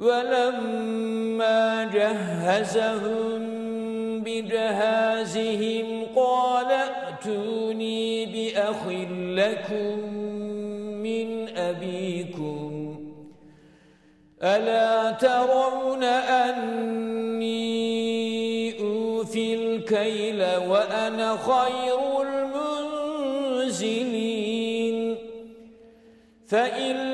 ولما جهزهم بجهازهم قال ائتوني بأخ لكم من أبيكم. ألا ترون أني أوفي الكيل وأنا خير المنزلين؟ فإن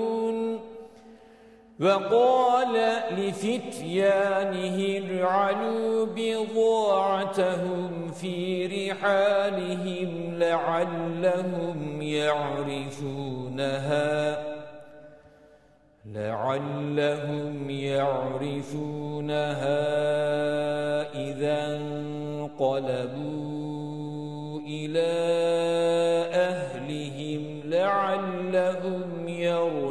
وقال لفتيانه اجعلوا بضاعتهم في رحالهم لعلهم يعرفونها. لعلهم يعرفونها إذا انقلبوا إلى أهلهم لعلهم يرجعون.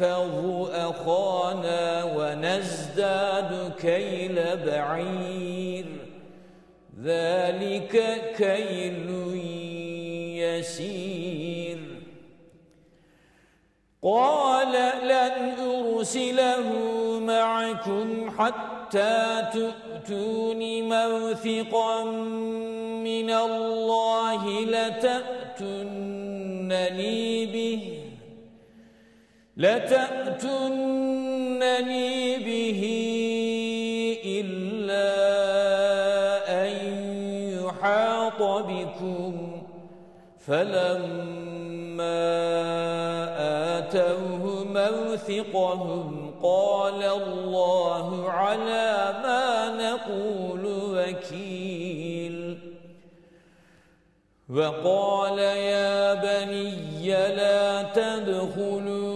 ونحفظ أخانا ونزداد كيل بعير. ذلك كيل يسير. قال لن أرسله معكم حتى تؤتون موثقا من الله لتأتنني به. لتأتنني به إلا أن يحاط بكم. فلما آتوه موثقهم قال الله على ما نقول وكيل. وقال يا بني لا تدخلوا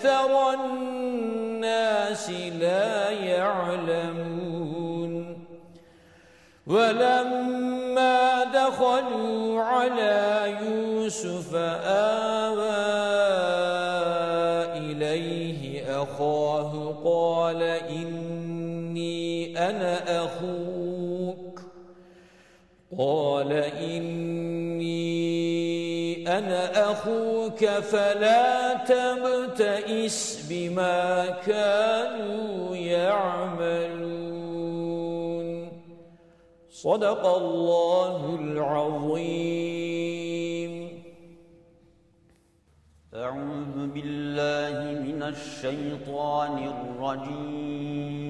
أكثر الناس لا يعلمون. ولما دخلوا على يوسف آوى إليه أخاه قال إني أنا أخوك. قال إني أخوك فلا تبتئس بما كانوا يعملون. صدق الله العظيم. أعوذ بالله من الشيطان الرجيم.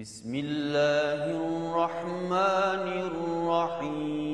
بسم الله الرحمن الرحيم.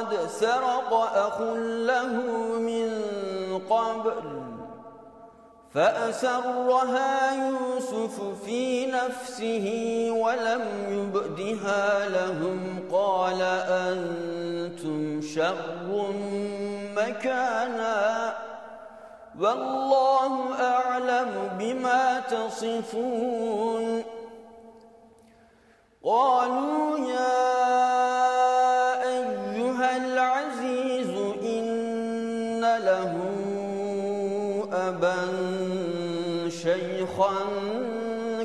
فقد سرق أخ له من قبل فأسرها يوسف في نفسه ولم يبدها لهم قال أنتم شر مكانا والله أعلم بما تصفون قالوا يا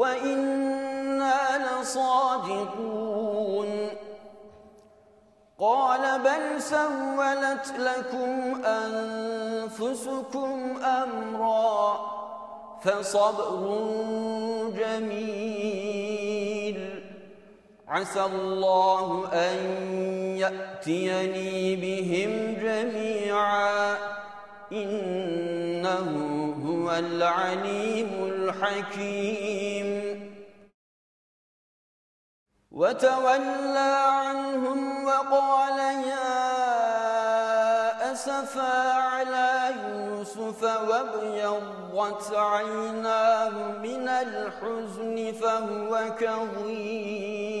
وإنا لصادقون قال بل سولت لكم أنفسكم أمرا فصبر جميل عسى الله أن يأتيني بهم جميعا إنه هو العليم الحكيم. وتولى عنهم وقال يا أسفا على يوسف وابيضت عيناه من الحزن فهو كظيم.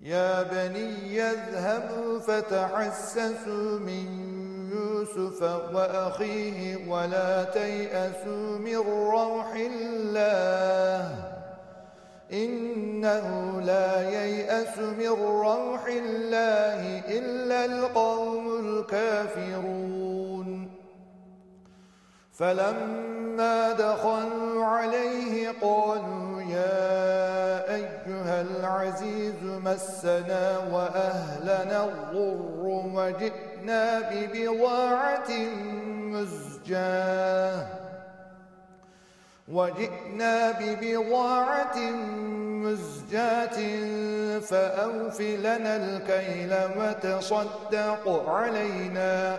يا بني يذهبوا فتحسسوا من يوسف وأخيه ولا تيأسوا من روح الله. إنه لا ييأس من روح الله إلا القوم الكافرون. فلما دخلوا عليه قالوا يا أيها العزيز مسنا وأهلنا الضر وجئنا ببضاعة مزجاة وجئنا ببضاعة مزجاة فأوف لنا الكيل وتصدق علينا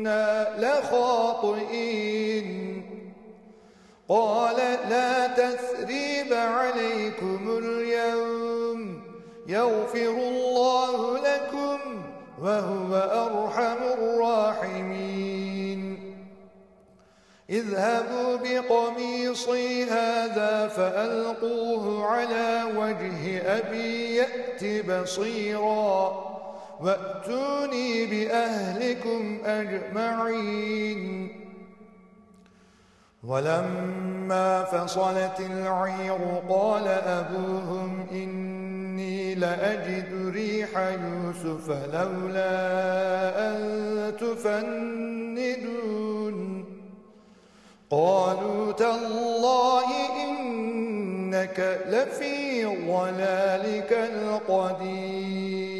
كنا لخاطئين. قال لا تثريب عليكم اليوم يغفر الله لكم وهو أرحم الراحمين. اذهبوا بقميصي هذا فألقوه على وجه أبي يأت بصيرا. وأتوني بأهلكم أجمعين ولما فصلت العير قال أبوهم إني لأجد ريح يوسف لولا أن تفندون قالوا تالله إنك لفي ضلالك القديم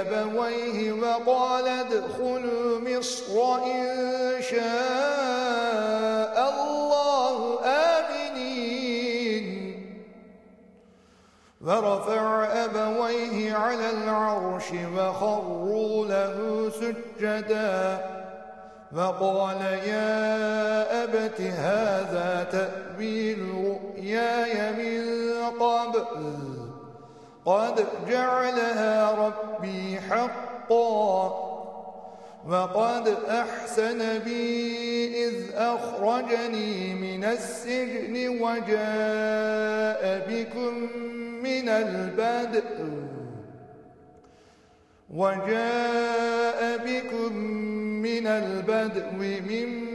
أبويه وقال ادخلوا مصر إن شاء الله آمنين. ورفع أبويه على العرش وخروا له سجدا. وقال يا أبت هذا تأويل رؤياي من قبل. قد جعلها ربي حقا وقد أحسن بي إذ أخرجني من السجن وجاء بكم من البدء وجاء بكم من البدء من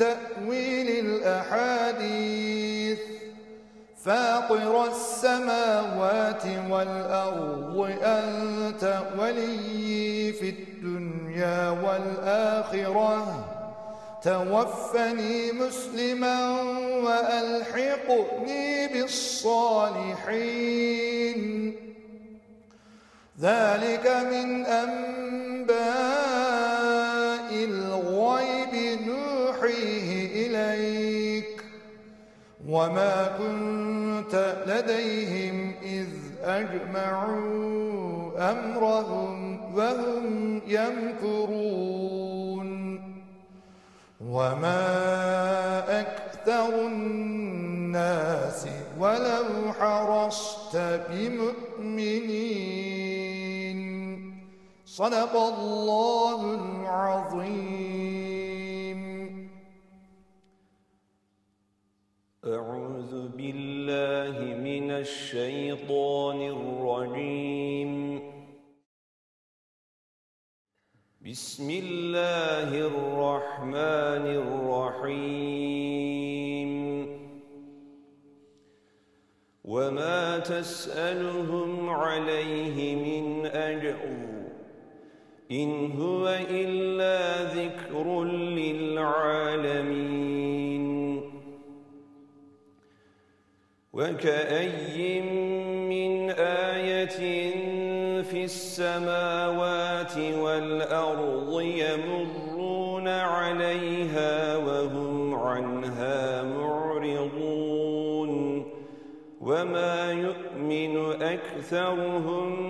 تأويل الأحاديث. فاطر السماوات والأرض أنت ولي في الدنيا والآخرة. توفني مسلما وألحقني بالصالحين. ذلك من أنباء الغيب نوحيه إليك وما كنت لديهم إذ أجمعوا أمرهم وهم يمكرون وما أكثر الناس ولو حرصت بمؤمنين صدق الله العظيم. أعوذ بالله من الشيطان الرجيم. بسم الله الرحمن الرحيم. وما تسألهم عليه من أجر. إن هو إلا ذكر للعالمين. وكأي من آية في السماوات والأرض يمرون عليها وهم عنها معرضون. وما يؤمن أكثرهم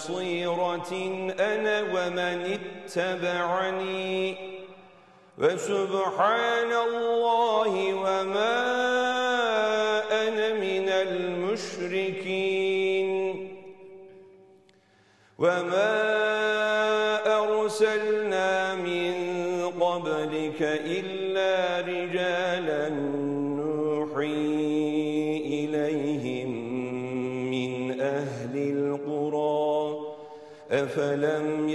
بصيرة أنا ومن اتبعني. وسبحان الله وما أنا من المشركين. وما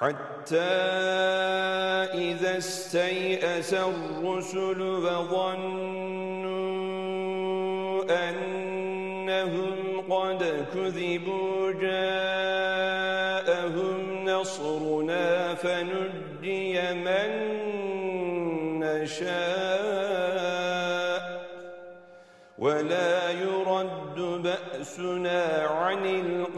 حتى إذا استيأس الرسل وظنوا أنهم قد كذبوا جاءهم نصرنا فنجي من نشاء ولا يرد بأسنا عن القرآن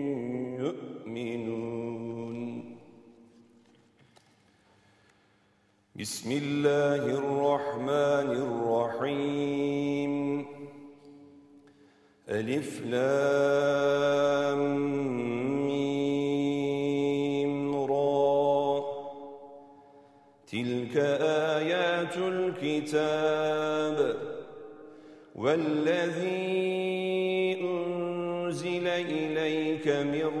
يؤمنون بسم الله الرحمن الرحيم. ألف لام ميم را. تلك آيات الكتاب والذي أنزل إليك من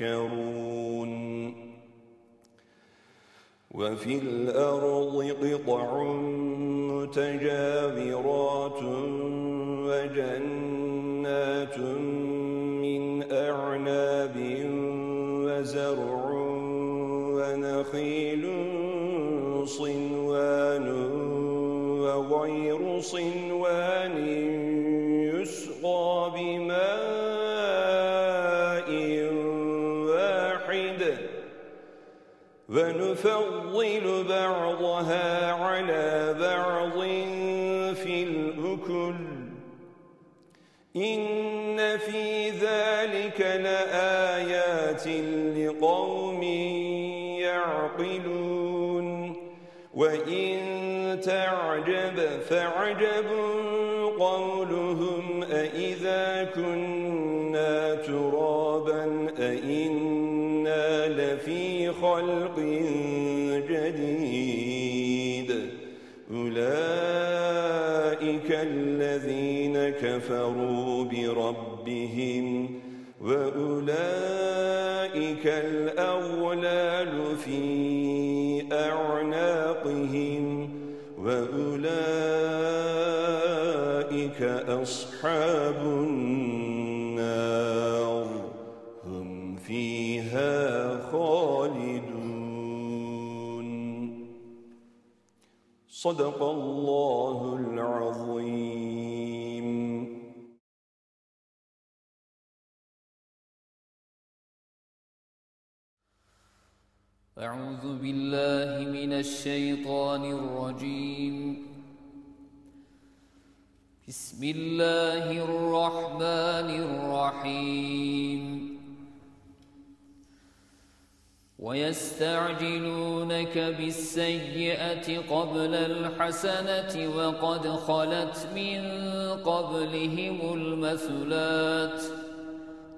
يتفكرون وفي الأرض قطع متجاورات وجنات بعضها على بعض في الأكل. إن في ذلك لآيات لقوم يعقلون. وإن تعجب فعجب كفروا بربهم وأولئك الأغلال في أعناقهم وأولئك أصحاب النار هم فيها خالدون. صدق الله العظيم. أعوذ بالله من الشيطان الرجيم. بسم الله الرحمن الرحيم. ويستعجلونك بالسيئة قبل الحسنة وقد خلت من قبلهم المثلات.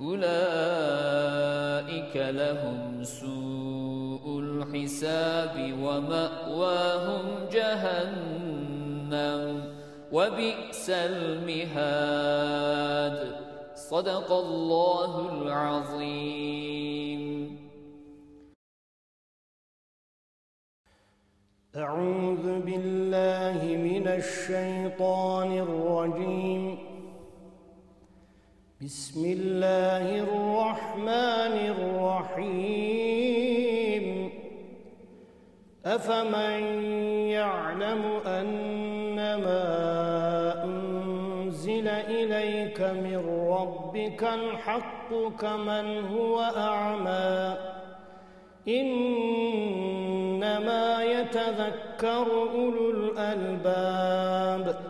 أولئك لهم سوء الحساب ومأواهم جهنم وبئس المهاد. صدق الله العظيم. أعوذ بالله من الشيطان الرجيم. بسم الله الرحمن الرحيم. أفمن يعلم أنما أنزل إليك من ربك الحق كمن هو أعمى؟ إنما يتذكر أولو الألباب.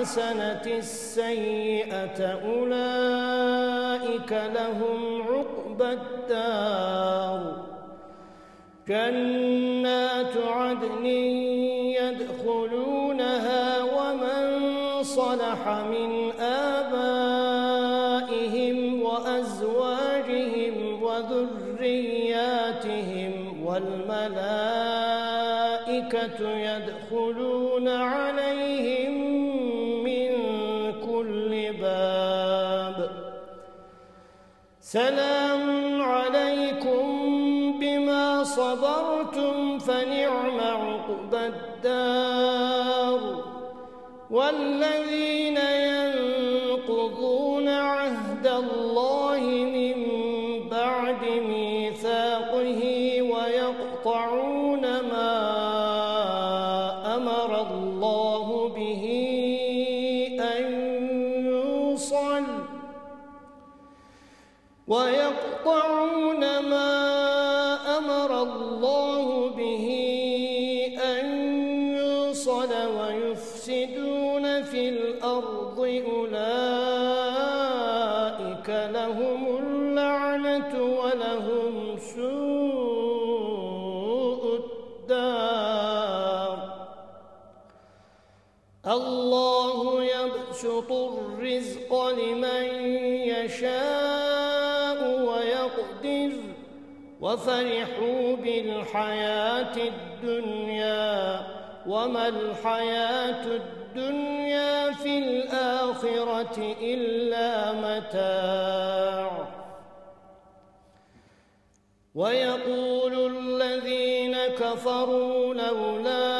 بالحسنة السيئة أولئك لهم عقبى الدار. جنات عدن يدخلونها ومن صلح من سلام عليكم بما صبرتم فنعم عقبى الدار والذين وفرحوا بالحياة الدنيا وما الحياة الدنيا في الآخرة إلا متاع ويقول الذين كفروا لولا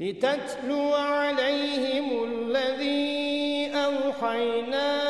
لتتلو عليهم الذي أوحينا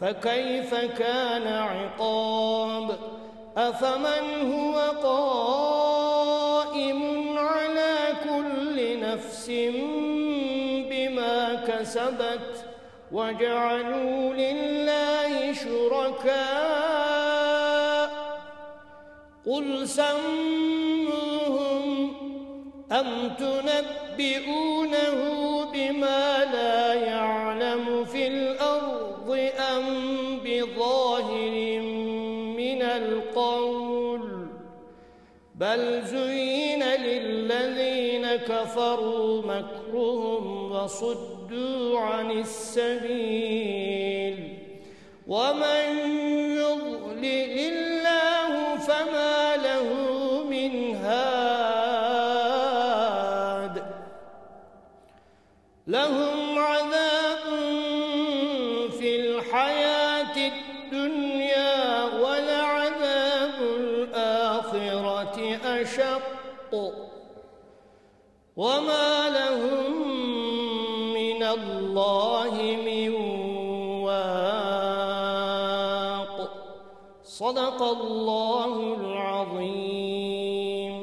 فكيف كان عقاب؟ أفمن هو قائم على كل نفس بما كسبت وجعلوا لله شركاء؟ قل سموهم أم تنبئونه بما كفروا مكرهم وصدوا عن السبيل ومن وما لهم من الله من واق صدق الله العظيم.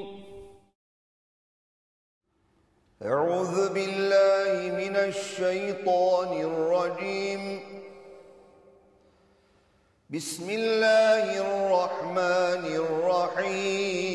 أعوذ بالله من الشيطان الرجيم. بسم الله الرحمن الرحيم.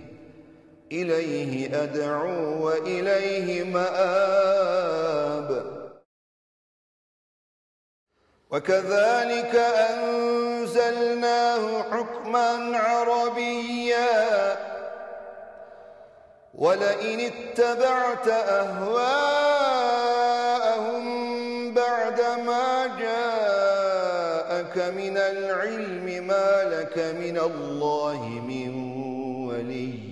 إليه أدعو وإليه مآب. وكذلك أنزلناه حكما عربيا. ولئن اتبعت أهواءهم بعدما جاءك من العلم ما لك من الله من ولي.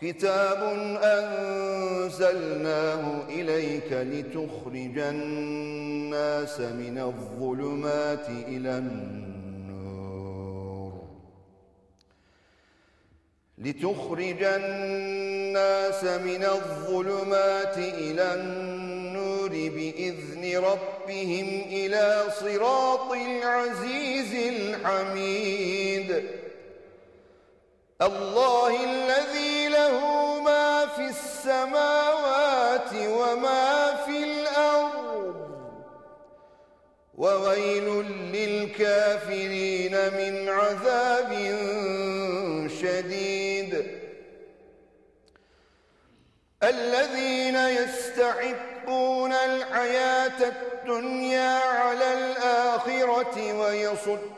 كتاب أنزلناه إليك لتخرج الناس من الظلمات إلى النور. لتخرج الناس من الظلمات إلى النور بإذن ربهم إلى صراط العزيز الحميد. الله الذي له ما في السماوات وما في الأرض. وويل للكافرين من عذاب شديد. الذين يستحبون الحياة الدنيا على الآخرة ويصدون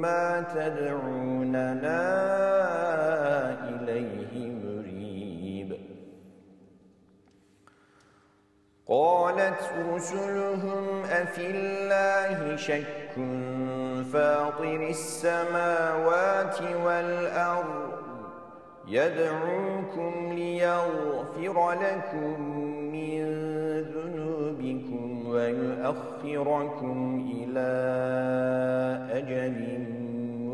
مما تدعوننا إليه مريب. قالت رسلهم أفي الله شك فاطر السماوات والأرض يدعوكم ليغفر لكم من ذنوبكم ويؤخركم إلى أجل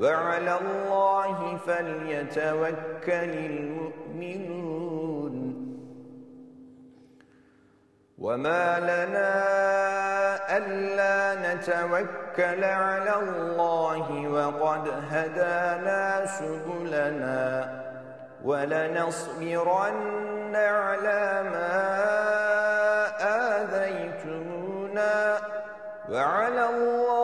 وعلى الله فليتوكل المؤمنون. وما لنا ألا نتوكل على الله وقد هدانا سبلنا ولنصبرن على ما آذيتمونا. وعلى الله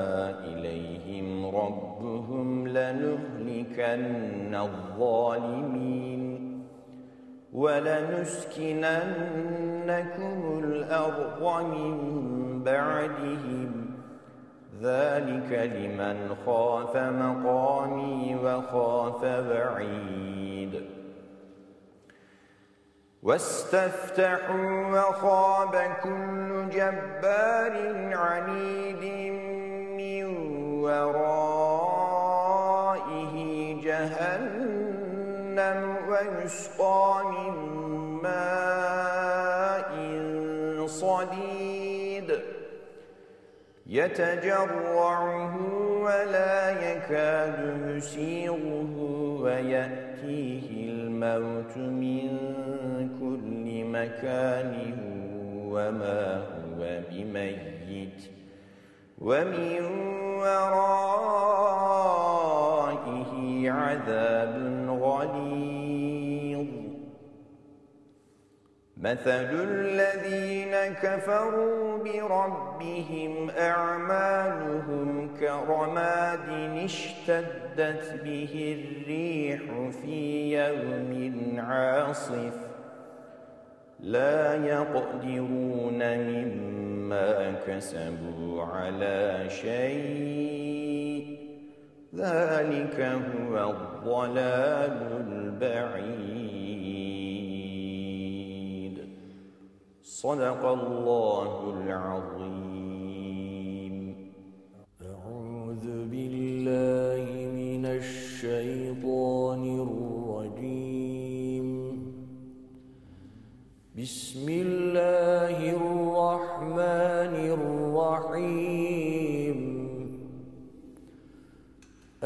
لنهلكن الظالمين ولنسكننكم الأرض من بعدهم. ذلك لمن خاف مقامي وخاف بعيد. واستفتحوا وخاب كل جبار عنيد من ورائه جهنم ويسقى من ماء صديد يتجرعه ولا يكاد يسيغه ويأتيه الموت من كل مكان وما هو بميت ومن ورائه عذاب غليظ. مثل الذين كفروا بربهم أعمالهم كرماد اشتدت به الريح في يوم عاصف. لا يقدرون مما كسبوا على شيء. ذلك هو الضلال البعيد. صدق الله العظيم. أعوذ بالله من الشيطان الرجيم. بسم الله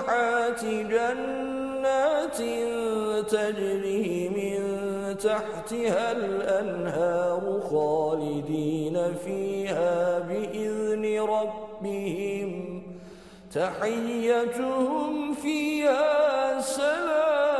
الصالحات جنات تجري من تحتها الأنهار خالدين فيها بإذن ربهم. تحيتهم فيها سلام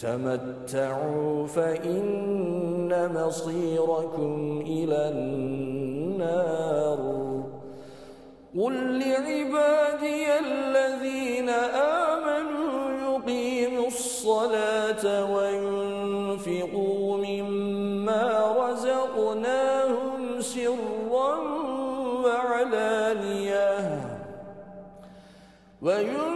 تمتعوا فإن مصيركم إلى النار. قل لعبادي الذين آمنوا يقيموا الصلاة وينفقوا مما رزقناهم سرا وعلانية. وينفقوا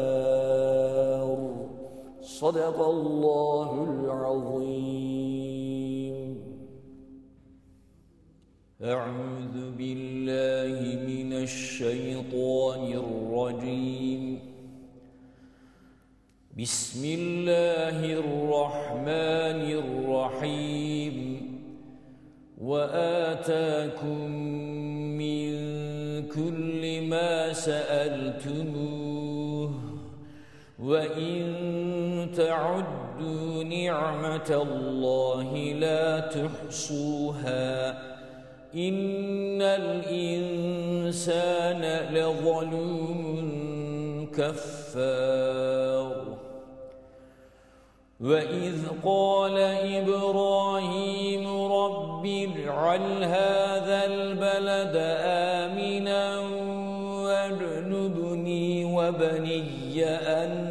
صدق الله العظيم. أعوذ بالله من الشيطان الرجيم. بسم الله الرحمن الرحيم. وآتاكم من كل ما سألتموه. وإن تعدوا نعمة الله لا تحصوها. إن الإنسان لظلوم كفار. وإذ قال إبراهيم رب اجعل هذا البلد آمنا وبني أن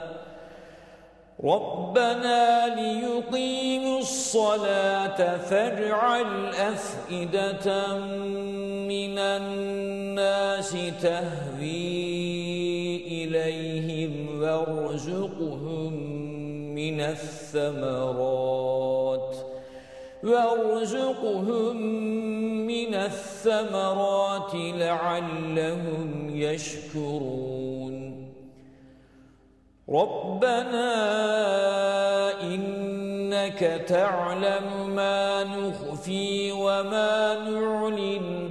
ربنا ليقيموا الصلاة فاجعل أفئدة من الناس تهوي إليهم وارزقهم من الثمرات وارزقهم من الثمرات لعلهم يشكرون ربنا إنك تعلم ما نخفي وما نعلن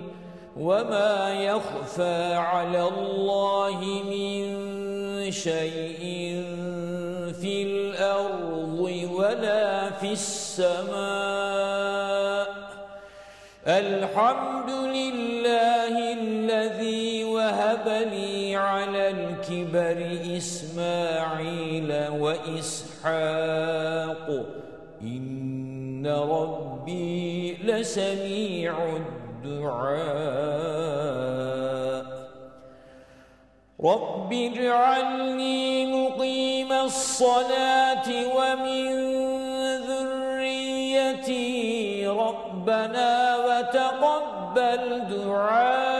وما يخفى على الله من شيء في الأرض ولا في السماء. الحمد لله الذي وهب لي على الكبر إسماعيل وإسحاق. إن ربي لسميع الدعاء. رب اجعلني مقيم الصلاة ومن ذريتي ربنا وتقبل دعاء.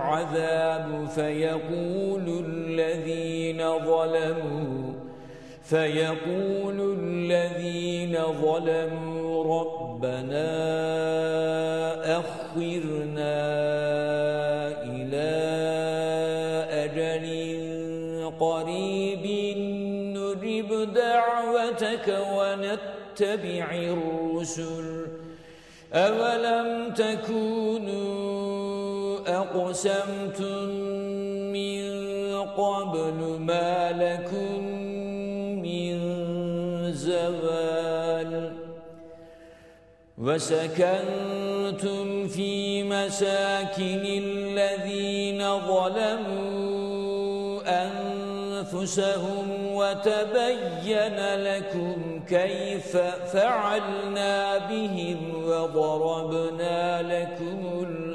العذاب فيقول الذين ظلموا فيقول الذين ظلموا ربنا أخرنا إلى أجل قريب نجب دعوتك ونتبع الرسل. أولم تكونوا أقسمتم من قبل ما لكم زوال وسكنتم في مساكن الذين ظلموا أنفسهم وتبين لكم كيف فعلنا بهم وضربنا لكم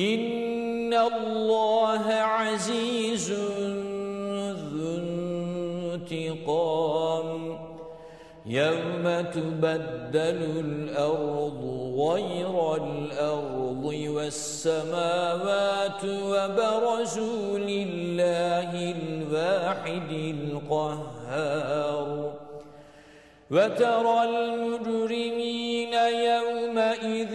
إن الله عزيز ذو انتقام يوم تبدل الأرض غير الأرض والسماوات وبرزوا لله الواحد القهار وترى المجرمين يومئذ